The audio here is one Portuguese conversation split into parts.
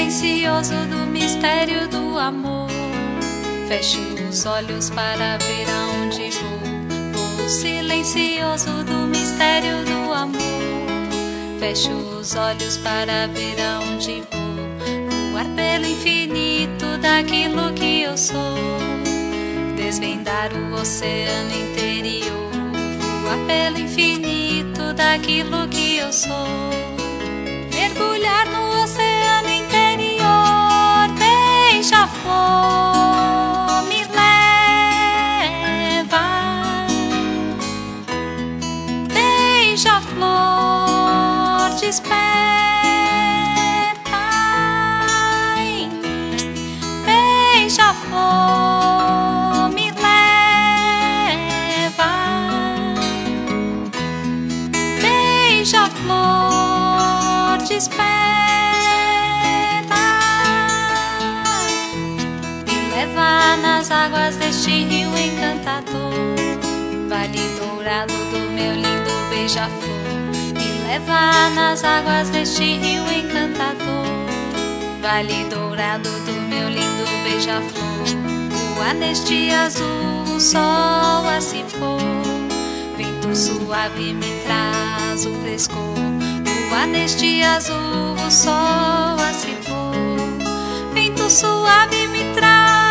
silencioso do mistério do amor. Fecho os olhos para ver aonde vou. Vou silencioso do mistério do amor. Fecho os olhos para ver aonde vou. Voar pelo infinito daquilo que eu sou. Desvendar o oceano interior. Voar pelo infinito daquilo que eu sou. Mergulhar no oceano. Beija-flor, me leva. Beija-flor, desperta em mim. Beija-flor, me leva. Beija-flor, desperta. Águas deste rio encantador. Vale dourado do meu lindo beija-flor. Me leva nas águas deste rio encantador. Vale dourado do meu lindo beija-flor. Voa neste azul, o sol a se pôr. Vento suave me traz o frescor. Voa neste azul, o sol a se pôr. Vento suave me traz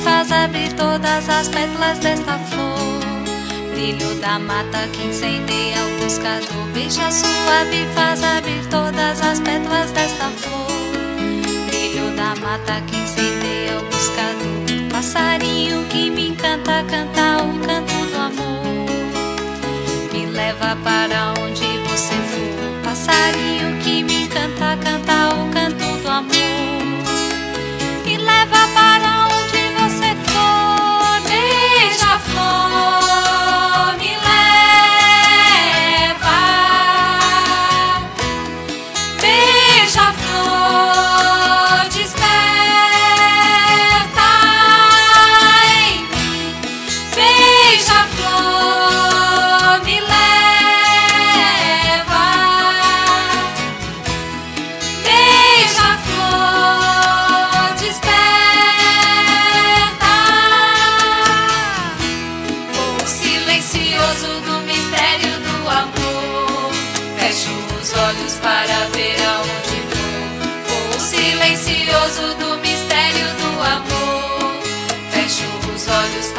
faz abrir todas as pétalas desta flor. Brilho da mata que incendeia o buscador. Beija suave faz abrir todas as pétalas desta flor. Brilho da mata que incendeia o buscador. Passarinho que me encanta, canta o canto do amor. Me leva para onde você for. Passarinho que me encanta, canta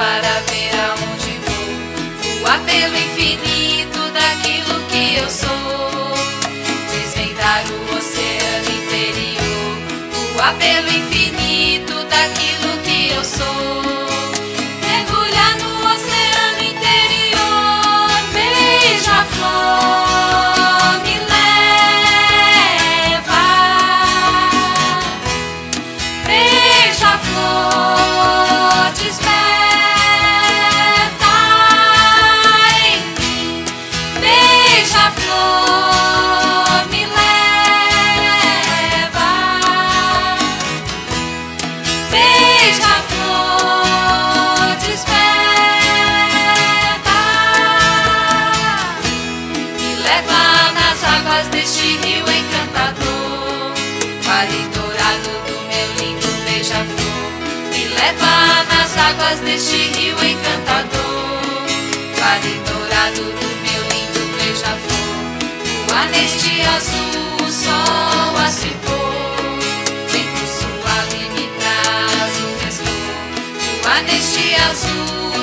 para ver aonde vou. Voar pelo infinito daquilo que eu sou. Desvendar o oceano interior. Voar pelo infinito daquilo deste rio encantador. Vale dourado do meu lindo beija-flor. Me leva nas águas deste rio encantador. Vale dourado do meu lindo beija-flor. Voar neste azul, o sol a se pôr. Vento suave me traz o frescor. Voar neste azul,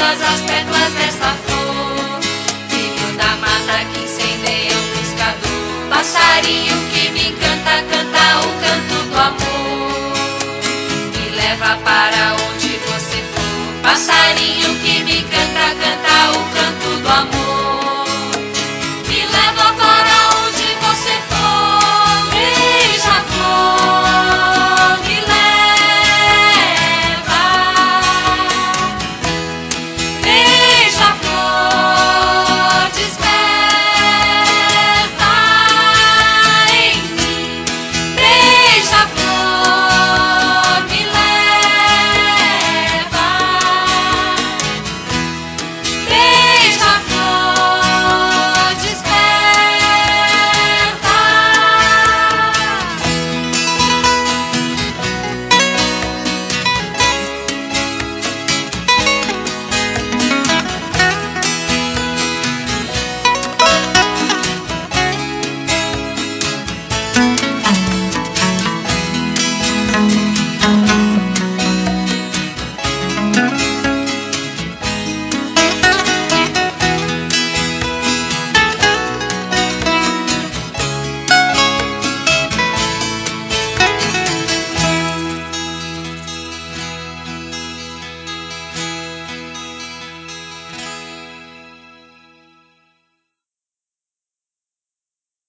todas as pétalas desta flor. Filho da mata que incendeia o buscador, passarinho que